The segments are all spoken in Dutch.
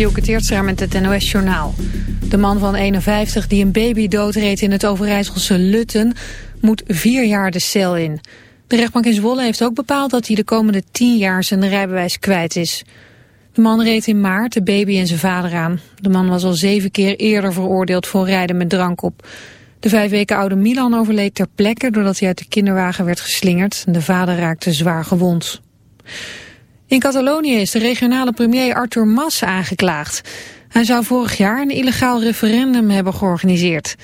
Dielke Teertstra met het NOS-journaal. De man van 51 die een baby doodreed in het Overijsselse Lutten... moet vier jaar de cel in. De rechtbank in Zwolle heeft ook bepaald dat hij de komende tien jaar zijn rijbewijs kwijt is. De man reed in maart de baby en zijn vader aan. De man was al zeven keer eerder veroordeeld voor rijden met drank op. De vijf weken oude Milan overleed ter plekke doordat hij uit de kinderwagen werd geslingerd. De vader raakte zwaar gewond. In Catalonië is de regionale premier Artur Mas aangeklaagd. Hij zou vorig jaar een illegaal referendum hebben georganiseerd.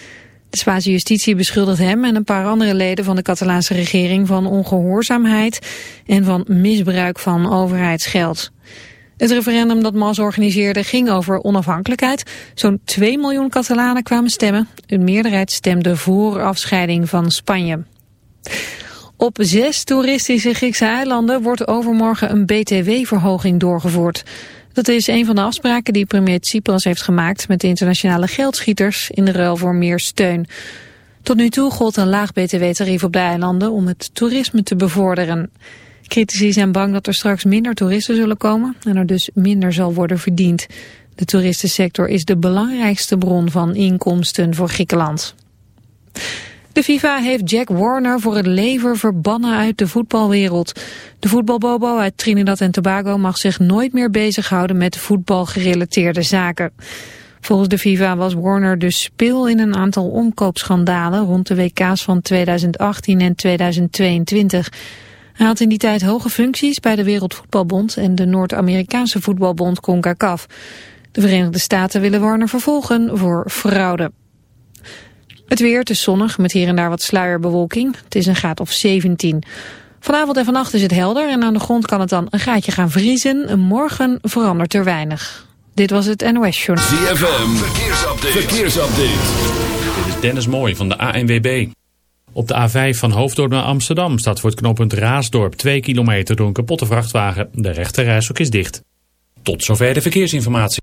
De Spaanse justitie beschuldigt hem en een paar andere leden van de Catalaanse regering van ongehoorzaamheid en van misbruik van overheidsgeld. Het referendum dat Mas organiseerde ging over onafhankelijkheid. Zo'n 2 miljoen Catalanen kwamen stemmen. Een meerderheid stemde voor afscheiding van Spanje. Op zes toeristische Griekse eilanden wordt overmorgen een btw-verhoging doorgevoerd. Dat is een van de afspraken die premier Tsipras heeft gemaakt met de internationale geldschieters in de ruil voor meer steun. Tot nu toe gold een laag btw-tarief op de eilanden om het toerisme te bevorderen. Critici zijn bang dat er straks minder toeristen zullen komen en er dus minder zal worden verdiend. De toeristensector is de belangrijkste bron van inkomsten voor Griekenland. De FIFA heeft Jack Warner voor het leven verbannen uit de voetbalwereld. De voetbalbobo uit Trinidad en Tobago mag zich nooit meer bezighouden met voetbalgerelateerde zaken. Volgens de FIFA was Warner dus speel in een aantal omkoopschandalen rond de WK's van 2018 en 2022. Hij had in die tijd hoge functies bij de Wereldvoetbalbond en de Noord-Amerikaanse voetbalbond CONCACAF. De Verenigde Staten willen Warner vervolgen voor fraude. Het weer, het is zonnig, met hier en daar wat sluierbewolking. Het is een graad of 17. Vanavond en vannacht is het helder en aan de grond kan het dan een gaatje gaan vriezen. Morgen verandert er weinig. Dit was het NOS Journal. ZFM, verkeersupdate. verkeersupdate. Dit is Dennis Mooij van de ANWB. Op de A5 van Hoofddorp naar Amsterdam staat voor het knooppunt Raasdorp 2 kilometer door een kapotte vrachtwagen. De rechterrijstok is dicht. Tot zover de verkeersinformatie.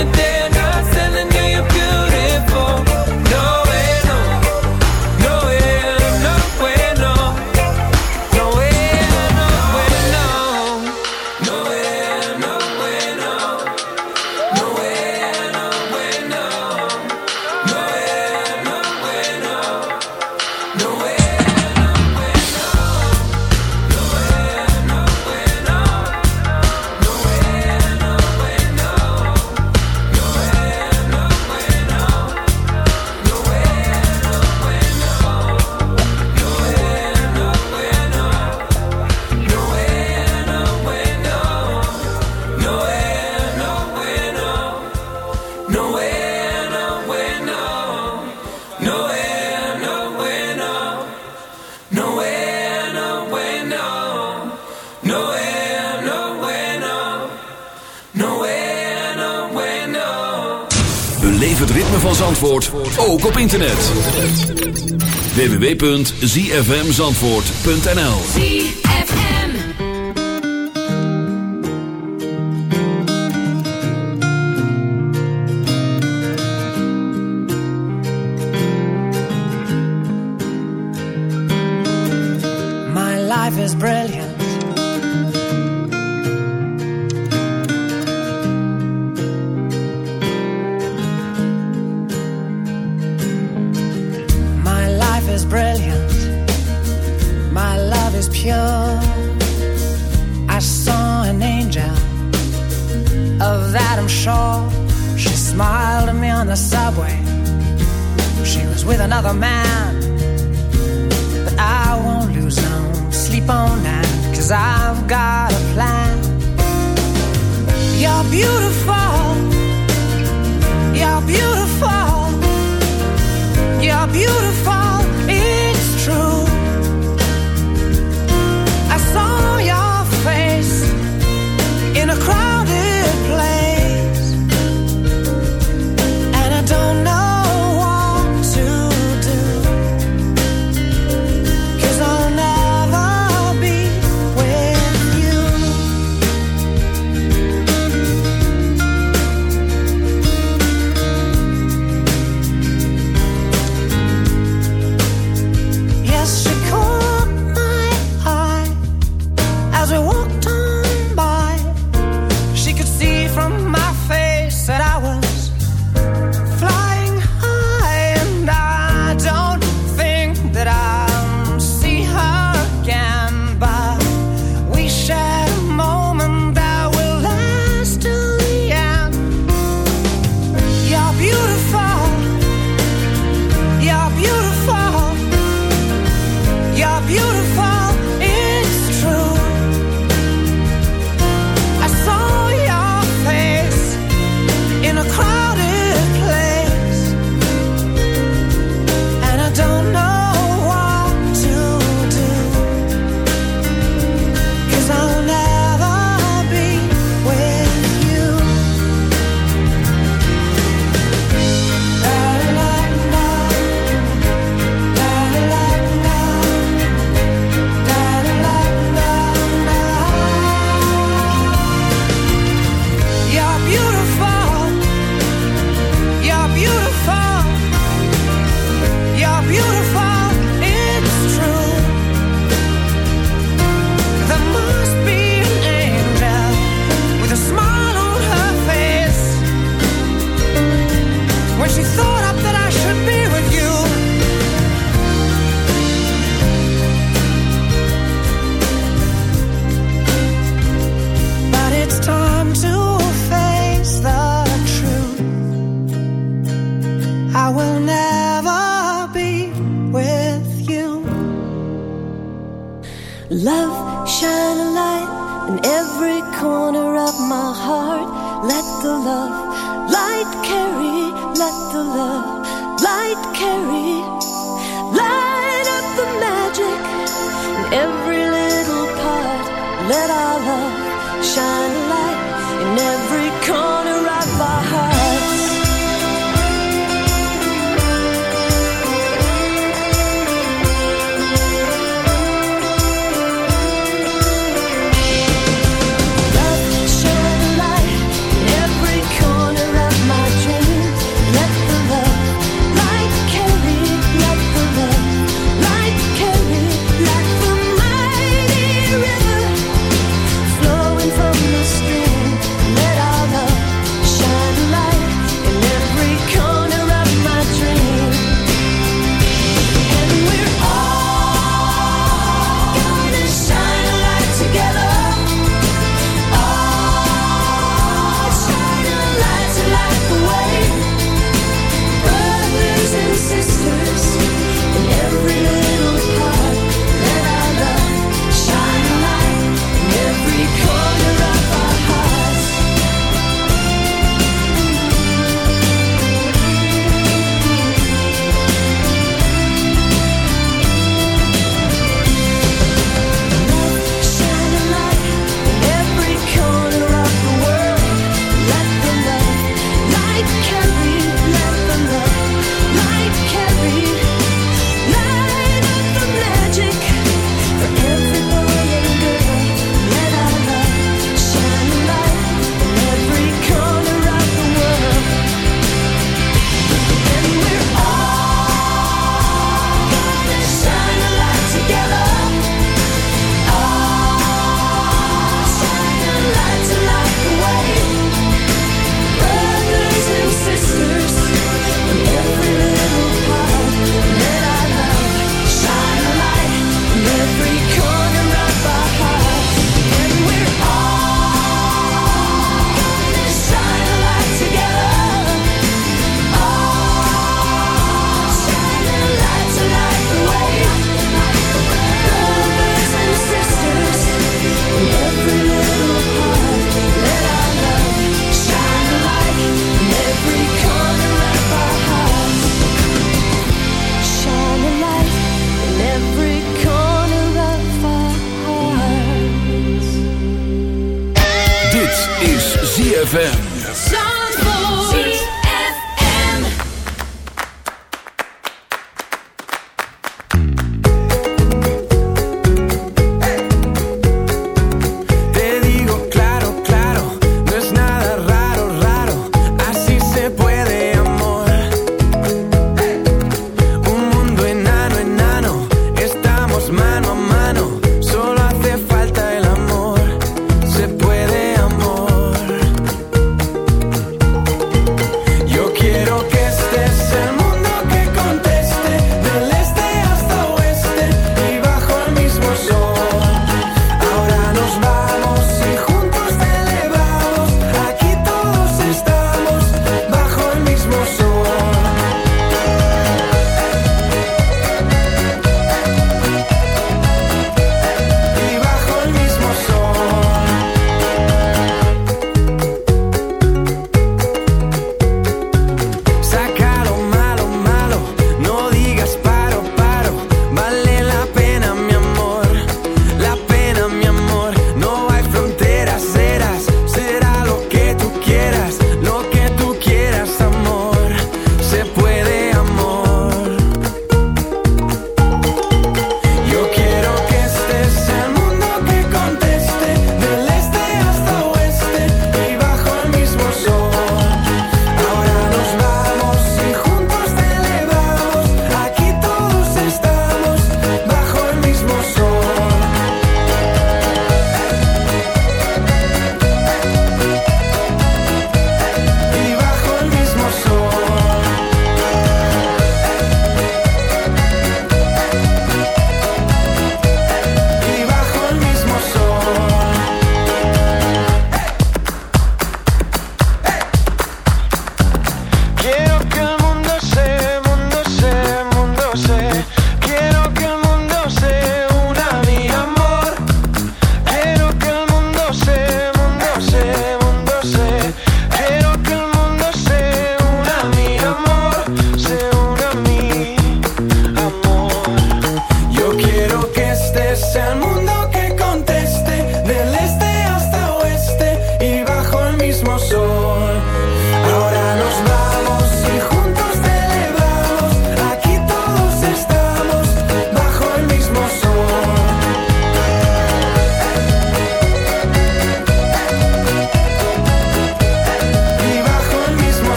the day www.zfmzandvoort.nl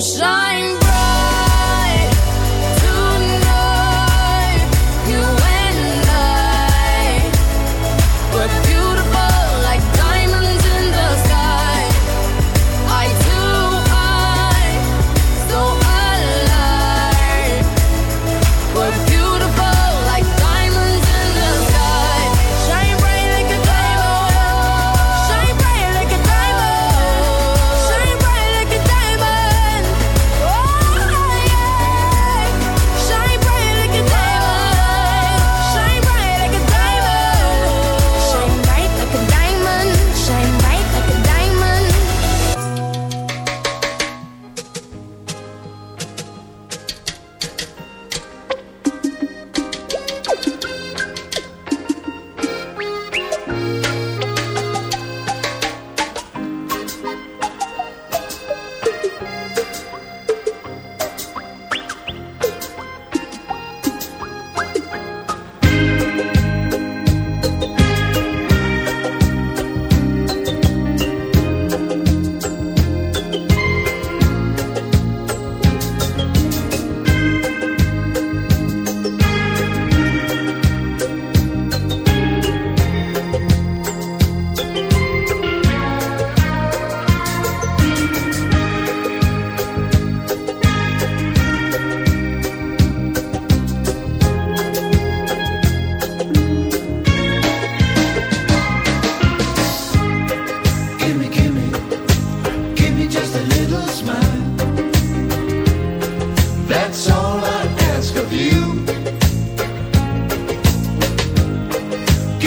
shine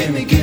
gimme, gimme.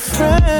friend.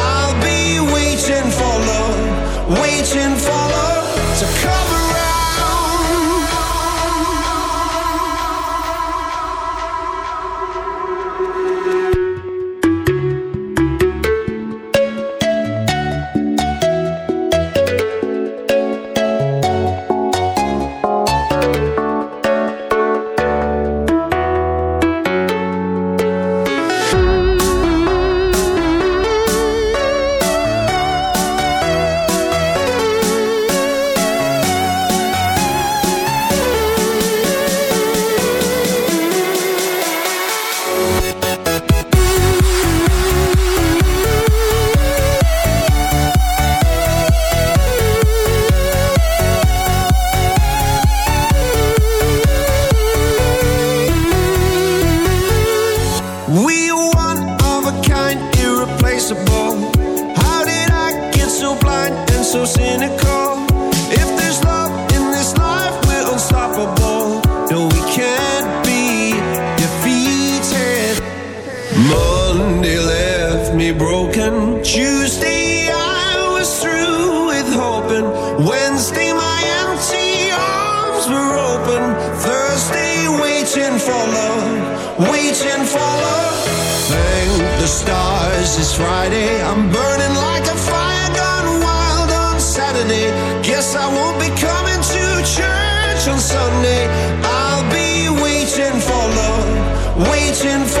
reaching for